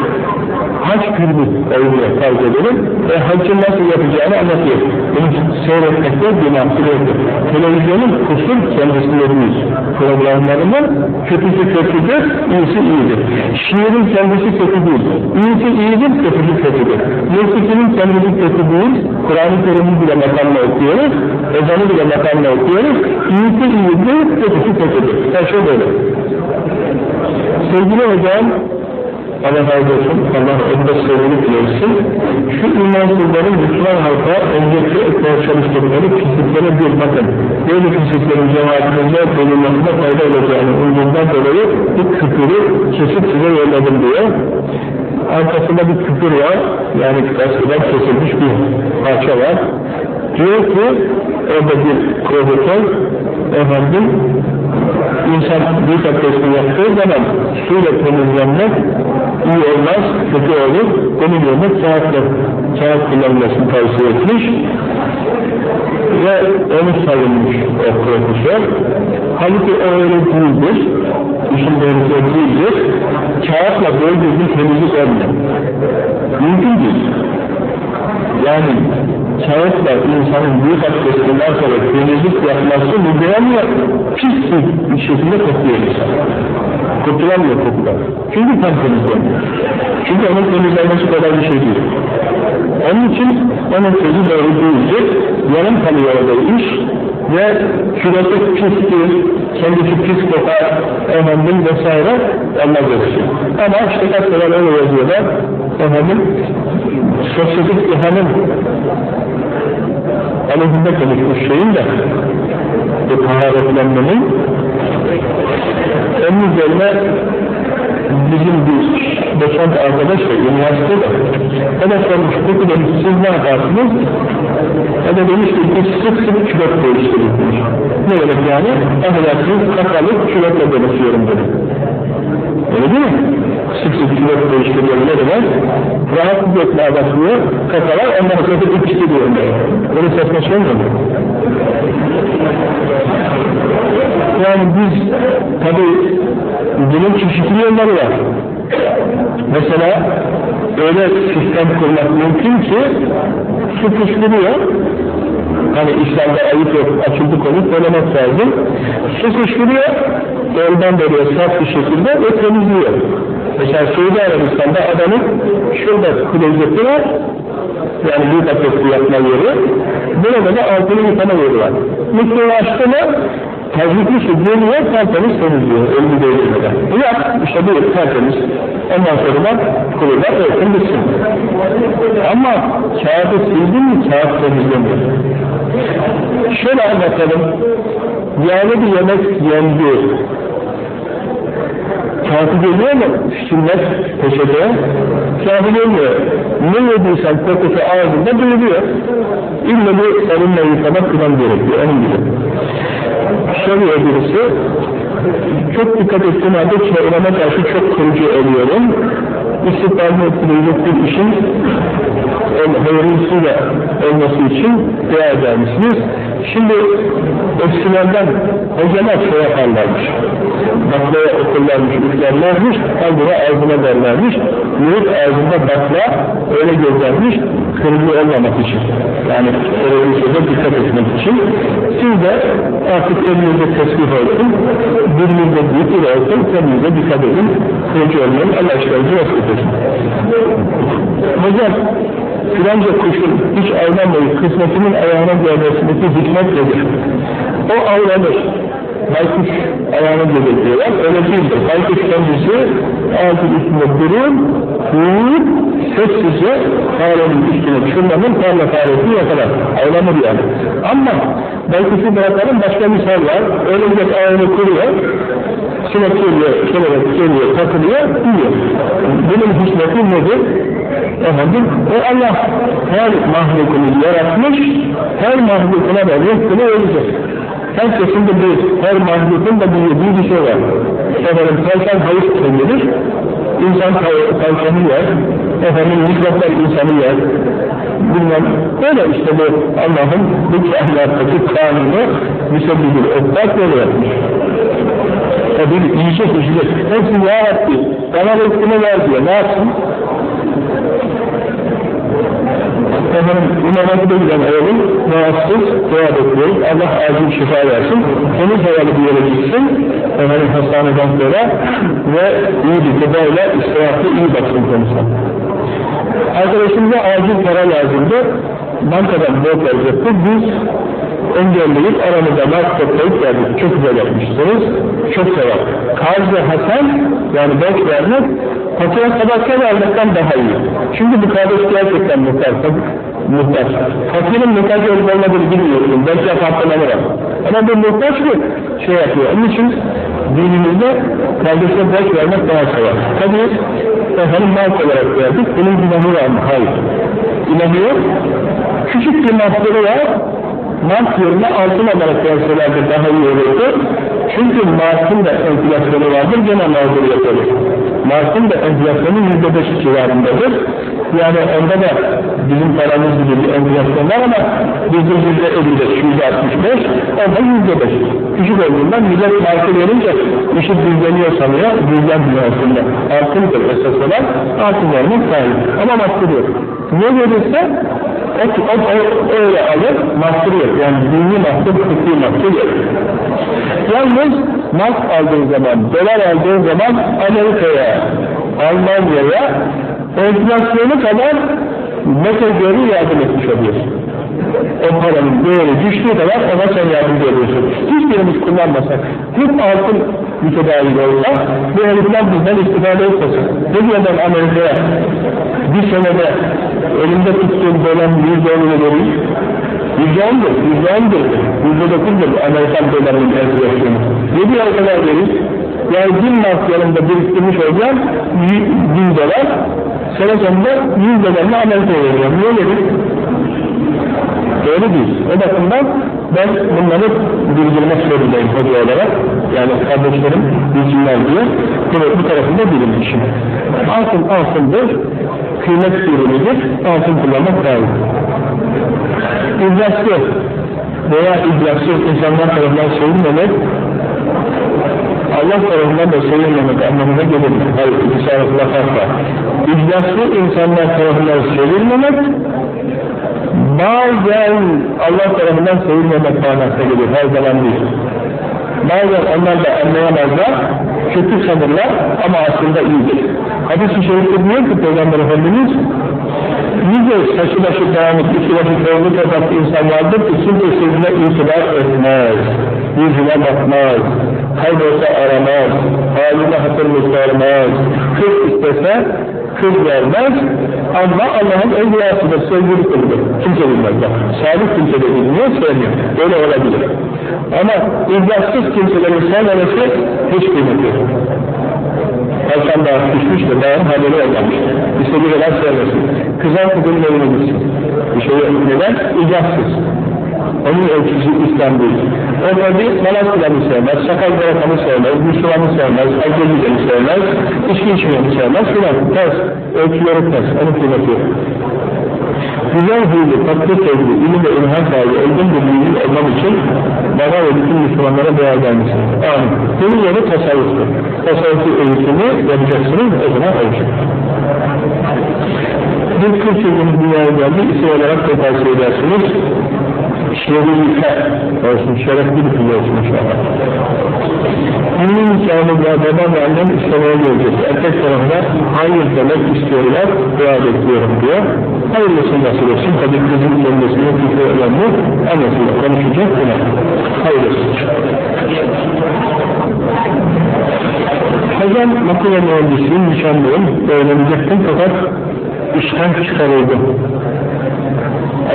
haç filmi oynuyor farz edelim ve haccın nasıl yapacağını anlatıyor. Bunu seyretmekte günahsız yoktur. Televizyonun kusur kendisinde değil. Programlarının kötüsü kötüdür, iyisi iyidir. Şiirin kendisi kötü değil. İyisi iyidir, kötüsü kötüdür. Musikinin kendisi kötü değil, Kur'an-ı Kerim'i bile makamla okuyoruz, ezanı bile makamla okuyoruz. İyisi iyidir, kötüsü kötüdür. Her şey böyle. Sevgili hocam, Allah razı olsun, Allah onda sevgili diyorsun. Şu imansızların Müslüman halka enjekte etmeye çalıştıkları pisliklere bir bakın. Böyle pisliklerin cemaatimizde bulunmasına fayda olacağını umduğundan dolayı bir küfürü kesip size yolladım diyor. Arkasında bir küfür var, yani gazeteden kesilmiş bir parça var. Diyor ki, orada bir profesör efendim insan büyük abdestini yaptığı zaman suyla temizlenmek iyi olmaz, kötü olur. Bunun yerine kağıtla, kağıt kullanılmasını tavsiye etmiş ve onu savunmuş o profesör. Halbuki o öyle değildir. İşin doğrusu değildir. Kağıtla böyle bir temizlik olmuyor. Mümkün değil. Yani kağıtla insanın büyük abdestinden sonra temizlik yapması müdeyemiyor. Pis bir şekilde kokuyor insan. Kurtulamıyor kokudan. Çünkü tam temizlemiyor. Çünkü onun temizlenmesi kadar bir şey değil. Onun için onun sözü doğru değildir. Yarım kalıyor orada iş ve şurası pistir, kendisi pis kokar, efendim vesaire Allah görsün. Ama işte gazeteler öyle yazıyorlar, efendim sosyetik ihanın aleyhinde konuşmuş şeyin de bu taharetlenmenin onun üzerine bizim bir doçent arkadaş da üniversitede o da sormuş, peki demiş, siz ne yaparsınız? O da demiş ki, biz sık sık külot değiştirirmiş. Ne demek yani? Affedersiniz, kakalı külotle dönüşüyorum dedim. Öyle değil mi? Sık sık külot değiştiriyor ne demek? Rahatsız etmeye başlıyor, kakalar ondan sonra diyorum ben. Böyle saçma şey mi? Yani biz tabi bunun çeşitli yolları var. Mesela öyle sistem kurmak mümkün ki su fışkırıyor. Hani İslam'da ayıp yok, açıldı konu söylemek lazım. Su fışkırıyor, elden veriyor sert bir şekilde ve temizliyor. Mesela Suudi Arabistan'da adamın şurada klozeti var, yani büyük abdesti yapma yeri, burada da altını yıkama yeri var. Musluğu açtı mı, Tazikli su geliyor, tertemiz temizliyor, elini değdirmeden. Yap, işte bu tertemiz. Ondan sonra da kurullar örtün bitsin. Ama kağıdı sildin mi, kağıt temizlemiyor. Şöyle anlatalım, yağlı bir yemek yendi, kağıtı geliyor mu? Sünnet peşete, kağıtı gelmiyor. Ne yediysen kokusu ağzında duyuluyor. İlle bir elinle yıkamak kılan gerekiyor, onun gibi soruyor birisi, çok dikkat ettiğim halde çevreme karşı çok kırıcı oluyorum. İstihdamı etkileyecek bir işin hayırlısıyla olması için dua eder misiniz? Şimdi eskilerden hocalar şey yaparlarmış. Baklaya okurlarmış, üflerlermiş, kalbura ağzına derlermiş. Yürüt ağzında bakla öyle gözlermiş, kırıcı olmamak için. Yani teröristede dikkat etmek için. Siz de artık elinizde tesbih olsun, dilinizde zikir olsun, kendinize dikkat edin. Kırıcı olmayın, Allah işlerinizi nasıl etsin. Hocam, filanca kuşun hiç avlanmayıp kısmetinin ayağına gelmesindeki hikmet nedir? O avlanır. Baykuş ayağına gelir diyorlar. Öyle değildir. Baykuş kendisi ağacın üstünde durur, uyur, sessizce farenin üstüne çırmanın parla faresini yakalar. Avlanır yani. Ama baykuşu bırakalım başka misal var. Örümcek ayağını kuruyor, sinek geliyor, kelebek geliyor, takılıyor, diyor. Bunun hikmeti nedir? Efendim, o Allah her mahlukunu yaratmış, her mahlukuna da rızkını verecek. Herkesin de bir, her mahlukun da bir, bir şey var. Efendim, tavşan havuz kendidir, insan tavşanı yer, efendim, mikroplar insanı yer, bilmem, böyle işte bu Allah'ın bu kainattaki kanunu müsebbibül otlar böyle yapmış. Tabii yiyecek içecek, hepsini ya Rabbi, bana rızkını ver diyor, ne yapsın? efendim imamı da giden oğlum rahatsız, dua bekliyoruz. Allah acil şifa versin. Temiz havalı bir yere gitsin. Efendim hastaneden sonra ve iyi bir tedaviyle istirahatlı iyi baksın konusuna. Arkadaşımıza acil para lazımdı. Bankadan borç alacaktı. Biz engelleyip aramızda mark toplayıp geldik. Çok güzel yapmışsınız. Çok sevap. Karz ve hasen yani borç vermek fatura sadaka vermekten daha iyi. Çünkü bu kardeş gerçekten muhtar. Muhtaç. Fakirin muhtaç olup olmadığını bilmiyorsun. Belki var. Ama bu muhtaç bir şey yapıyor. Onun için dinimizde kardeşe borç vermek daha sevap. Tabi efendim mark olarak verdik. Bunun günahı var mı? Hayır. İnanıyor. Küçük bir mahsuru var mark yerine altın olarak verselerdi daha iyi olurdu. Çünkü markın da enflasyonu vardır, gene mağduriyet olur. Markın da enflasyonu yüzde beş civarındadır. Yani onda da bizim paramız gibi bir enflasyon var ama bizde yüzde beş, yüzde altmış beş, onda yüzde beş. Küçük olduğundan millet markı verince işi düzleniyor sanıyor, düzlenmiyor aslında. Altındır esas olan, altın vermek sahip. Ama mahsur yok. Ne verirse o, o, o öyle alır, mahsur yok. Yani dini mahsur, fıkhi mahsur yok. Yalnız mark aldığın zaman, dolar aldığın zaman Amerika'ya, Almanya'ya enflasyonu kadar meteorları yardım etmiş oluyorsun. O paranın böyle düştüğü kadar ona sen yardımcı oluyorsun. Hiçbirimiz kullanmasak, hep altın mütedavil olsa, bu herifler bizden istifade etmesin. Ne diyor ben Amerika'ya bir senede elimde tuttuğum dolan yüz doları vereyim, yüzde ondur, yüzde ondur, yüzde dokuzdur Amerikan dolarının enflasyonu. Yedi ay kadar vereyim, yani bin mark yanında biriktirmiş olacağım, bin dolar, sene sonunda yüz dolarını Amerika'ya veriyorum. Niye vereyim? Öyle değil. O bakımdan ben bunları bildirmek zorundayım hoca olarak. Yani kardeşlerim bilsinler diye. Evet, bu tarafında bilinmişim. Altın altındır, kıymet ürünüdür, altın kullanmak lazım. İblaslı veya iblassız insanlar tarafından sevilmemek Allah tarafından da sevilmemek anlamına gelir. Hayır, ikisi arasında fark var. İblaslı insanlar tarafından sevilmemek bazen Allah tarafından sevilmemek manasına gelir, her zaman değil. Bazen onlar da anlayamazlar, kötü sanırlar ama aslında iyidir. Hadis-i şerifte diyor ki Peygamber Efendimiz, nice saçı başı dağınık, iki başı kavlu topraklı insan vardır ki kimse sözüne itibar etmez, yüzüne bakmaz, kaybolsa aramaz, haline hatırını sormaz, kız istese kız vermez ama Allah'ın evliyasıdır, sevgili kılıdır. Kimse bilmez bak. Salih kimse de bilmiyor, sevmiyor. Öyle olabilir. Ama iddiasız kimselerin sevmemesi hiç kıymet Kalkan dağı düşmüş de dağın haberi olmamış. İstediği kadar sevmesin. Kızan kızın evine gitsin. Bir şey yok. Neden? İcazsız. Onun ölçüsü İslam değil. O tabi namaz kılanı sevmez, sakal bırakanı sevmez, Müslümanı sevmez, alkolizmi sevmez, içki içmeyeni sevmez filan. Ters, ölçüleri ters, onun kıymeti yok. Güzel huylu, tatlı sevgili, ilim ve ilham sahibi, olgun bir mümin olmam için bana ve bütün Müslümanlara değer vermişsiniz. Amin. Bunun yeri tasavvuftur. Tasavvufu eğitimi yapacaksınız, o zaman olacak. Bir kız çocuğunun dünyaya geldi, isim olarak da tavsiye edersiniz. Şerif'e olsun, şerefli bir kız olsun inşallah. Nikahını ya babam ve annem istemeye gelecek. Erkek tarafına hayır demek istiyorlar, dua bekliyorum diyor. Hayırlısı nasıl olsun, tabi kızın kendisinin fikri önemli, annesiyle konuşacak buna. Hayırlısı. Hocam makine mühendisiyim, nişanlıyım, öğrenecektim fakat işten çıkarıldım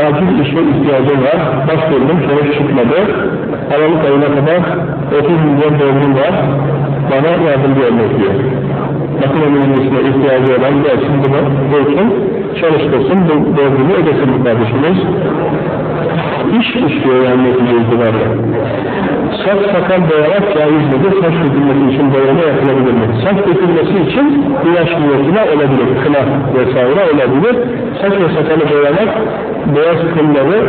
acil işe ihtiyacım var. Başvurdum, sonuç çıkmadı. Aralık ayına kadar 30 milyon borcum var. Bana yardımcı olmak diyor. Makine mühendisine ihtiyacı olan gelsin bunu bulsun, çalıştırsın, bu borcunu ödesin kardeşimiz. İş istiyor yani netice itibariyle. Saç sakal boyamak caiz midir? Saç dökülmesi için boyama yapılabilir mi? Saç dökülmesi için ilaç niyetine olabilir, kına vesaire olabilir. Saç ve sakalı boyamak, beyaz kılları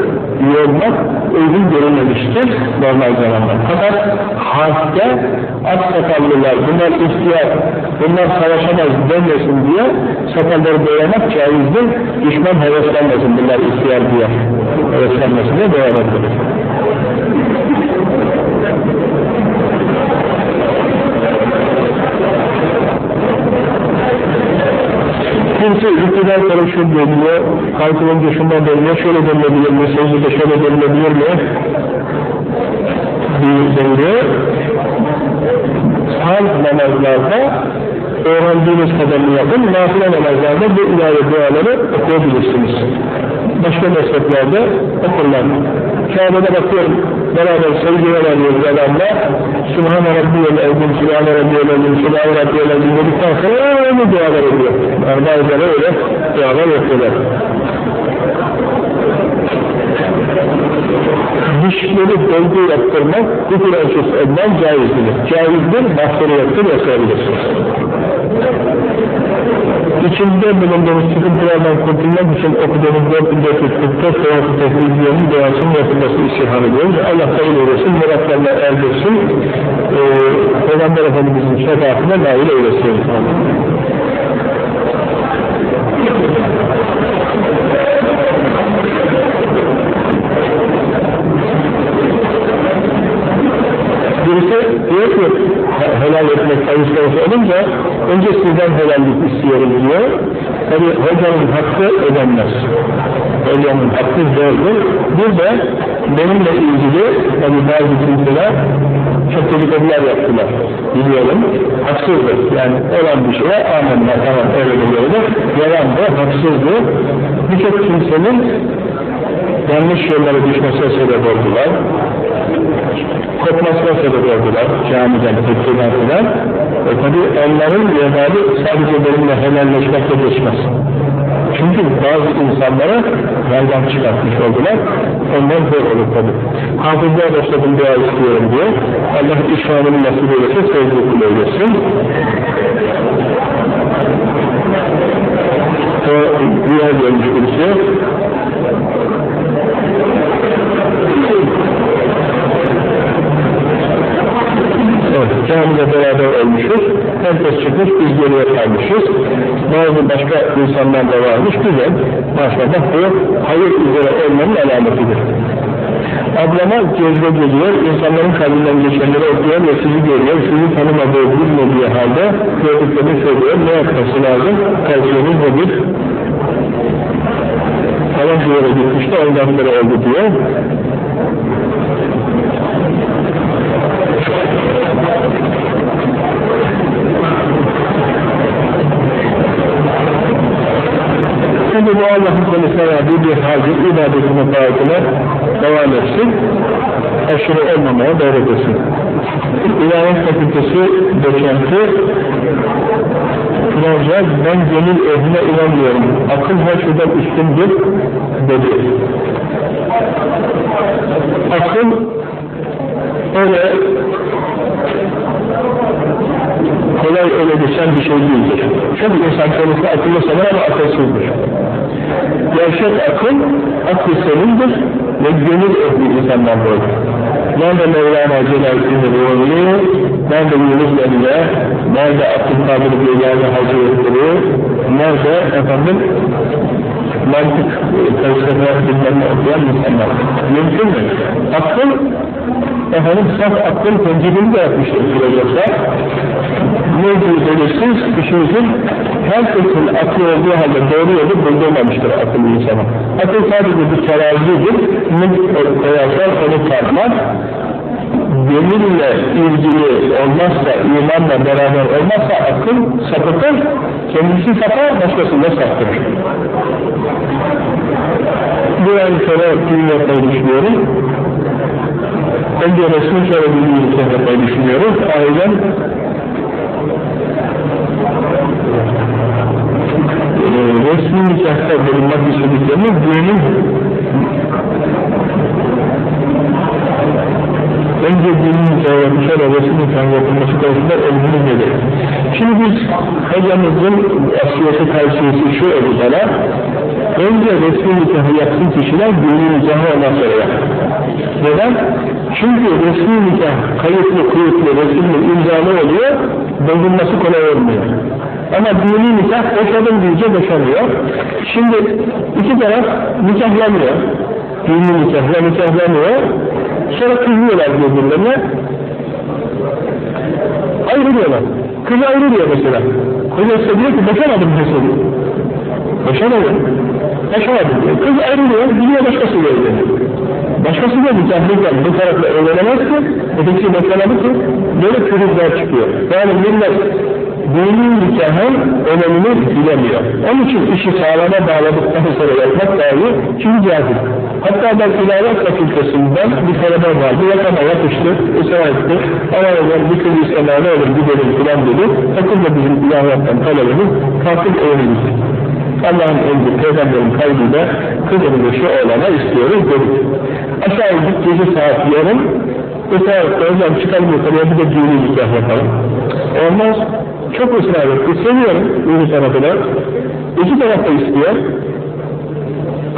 yormak uygun görülmemiştir normal zamanlar. Fakat harfte ak sakallılar, bunlar ihtiyar, bunlar savaşamaz denmesin diye sakalları boyamak caizdir. Düşman heveslenmesin bunlar ihtiyar diye. Heveslenmesin diye. Kimse konuşur deniliyor, kalkılınca şundan deniliyor, şöyle denilebilir mi, secdede şöyle denilebilir mi? deniliyor. Halk namazlarda öğrendiğiniz kadarını yapın, nafile namazlarda bu ilave duaları okuyabilirsiniz. Başka mesleklerde okurlar. Kabe'de bakıyorum, beraber secdeye veriyoruz adamla, Sübhane Rabbiyel Ezim, Sübhane Rabbiyel Ezim, Sübhane Rabbiyel Ezim dedikten sonra öyle dualar ediyor. Bazıları öyle dualar yapıyorlar. Dişleri dolgu yaptırmak kufur ölçüsü olmam caizdir. Caizdir, mahsuriyettir, yasayabilir. İçinde bulunduğumuz sıkıntılardan kurtulmak için okuduğumuz 1440'ta Sırat-ı Tehlikiyonun duasının yapılması istihar ediyoruz. Allah kabul eylesin, muratlarına erdirsin, ee, Peygamber Efendimiz'in şefaatine nail eylesin. Birisi diyor ki helal etmek sayısı olunca önce sizden helallik istiyorum diyor. Tabi hocanın hakkı ödenmez. Hocanın hakkı zordur. Bir de benimle ilgili tabi bazı kimseler çok dedikodular yaptılar. Biliyorum. Haksızdır. Yani olan bir şeye amenna tamam öyle de böyle. Yalandı, haksızdı. Birçok kimsenin yanlış yollara düşmesine sebep oldular kopmasına sebep oldular camiden, tıkkıdan filan. E tabi onların vebali sadece benimle helalleşmekle geçmez. Çünkü bazı insanlara yerden çıkartmış oldular. Ondan zor olur tabi. Hafızlığa başladım dua istiyorum diye. Allah işmanını nasip eylesin, sevdiği kul eylesin. O rüya görmüş birisi. İnsanlar da varmış. Güzel. Maşallah bu hayır üzere olmanın alametidir. Ablama cezbe geliyor, insanların kalbinden geçenleri okuyor ve sizi görüyor, sizi tanımadığı, bilmediği halde gördüklerini söylüyor, ne yapması lazım, tavsiyeniz nedir? Falan bir yere gitmişti, ondan sonra oldu diyor. Şimdi bu Allah'ın konusuna verdiği bir haldir, ibadetine taatine devam etsin, aşırı olmamaya doğru etsin. İlahiyat Fakültesi doçenti Filanca ben gönül ehline inanmıyorum, akıl her şeyden üstündür dedi. Akıl öyle kolay öyle geçen bir şey değildir. Çok insan kendisini akıllı sanır ama akılsızdır. Gerçek akıl, aklı selimdir ve gönül ehli insandan olur. Nerede Mevlana Celaleddin Rumi, nerede Yunus Emre, nerede Abdülkadir Geylani Hazretleri, nerede efendim mantık, felsefe bilmem okuyan insanlar. Mümkün mü? Akıl, efendim saf aklın tencilini de yapmıştır filozoflar. Neydi belirsiz, işimizin herkesin aklı olduğu halde doğru yolu buldurmamıştır akıllı insana. Akıl sadece bir terazidir, ne koyarsan onu tartmaz. Gönülle ilgili olmazsa, imanla beraber olmazsa akıl sapıtır, kendisi sapar, başkasını da saptırır. Bir ay sonra film yapmayı düşünüyorum. Önce resmi sonra bir film yapmayı düşünüyorum. Ailem resmi nikahta bulunmak istediklerini düğünün önce dinin nikahı sonra resmi nikahın yapılması konusunda ölümünü nedir? Şimdi biz hocamızın asiyeti tavsiyesi şu bana önce resmi nikahı yapsın kişiler dinin nikahı ondan sonra yapsın. Neden? Çünkü resmi nikah kayıtlı, kuyutlu, resimli, imzalı oluyor, bozulması kolay olmuyor. Ama dini nikah boşadım deyince boşanıyor. Şimdi iki taraf nikahlanıyor. Dini nikahla nikahlanıyor. Sonra kızıyorlar birbirlerine. Ayrılıyorlar. Kız ayrılıyor mesela. Kocası diyor ki boşamadım mesela. Boşamadım. Boşamadım diyor. Kız ayrılıyor, gidiyor başkasıyla evleniyor. Başkası da nikahlıken bu tarafla evlenemez ki, ötekisi ki, böyle pürüzler çıkıyor. Yani millet dini nikahın önemini bilemiyor. Onun için işi sağlama bağladıktan sonra yapmak dahi çünkü cazip. Hatta ben ilahiyat fakültesinden bir talebe vardı, yakama yapıştı, ısrar etti. Ama ben bir türlü istemeye ne olur gidelim filan dedi. Takılda bizim ilahiyattan kalkıp evine gitti. Allah'ın emri, peygamberin kaydıyla kızımızı şu oğlana istiyoruz dedik. Aşağı indik gece saat yarım, bu tarafta hocam çıkalım yukarıya bir de düğünü nikah yapalım. Olmaz. Çok ısrar etti. Seviyorum bir tarafı. İki taraf da istiyor.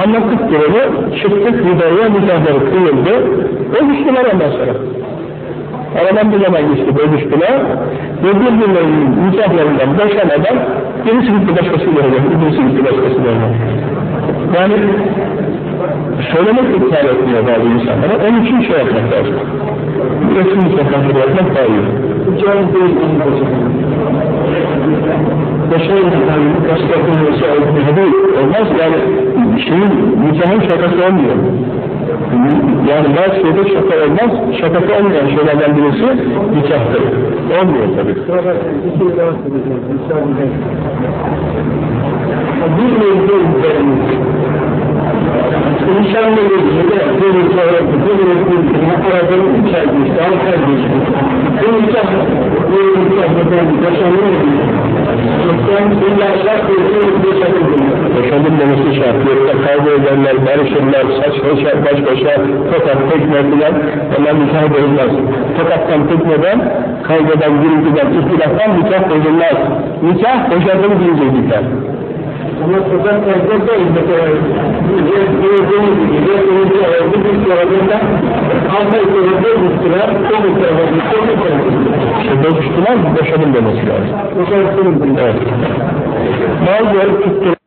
Anlattık durumu, çıktık vidaya, nikahları kıyıldı. Ölüştüler ondan sonra. Aradan bir zaman geçti, bölüştüler. Ve birbirlerinin nikahlarından boşamadan birisi gitti başkasıyla olacak, birisi gitti başkasıyla olacak. Yani söylemek iptal etmiyor bazı insanlara, onun için şey yapmak lazım. Resim nikahları yapmak daha iyi. Cahil değil, Nikahı, başka kılması değil, olmaz yani şeyin, nikahın şakası olmuyor. Yani bazı şeyde şaka olmaz, şakası olmayan şeylerden birisi nikahtır. Olmuyor tabii. Bir mevzu İnsanla ilgili de bir ülkeye, bir aradığım üç ay geçti, altı ay geçti. Bu nikah, bu nikah neden yaşanıyor Yaşadım demesi şart. Yoksa kavga ederler, barışırlar, saç başa, baş başa, tokat, tekme filan. Onlar nikah bozulmaz. Tokattan, tekmeden, kavgadan, gürültüden, ihtilaftan nikah bozulmaz. Nikah boşadığını bilecek nikah. Ama sokak kavgada mesela gördüğünüz gibi gördüğünüz gibi bir sorduğunda alta yukarıda düştüler, çok yukarıda çok yukarıda. İşte bozuştular mı boşanın demesi lazım. Boşanın Evet. Bazıları tuttular.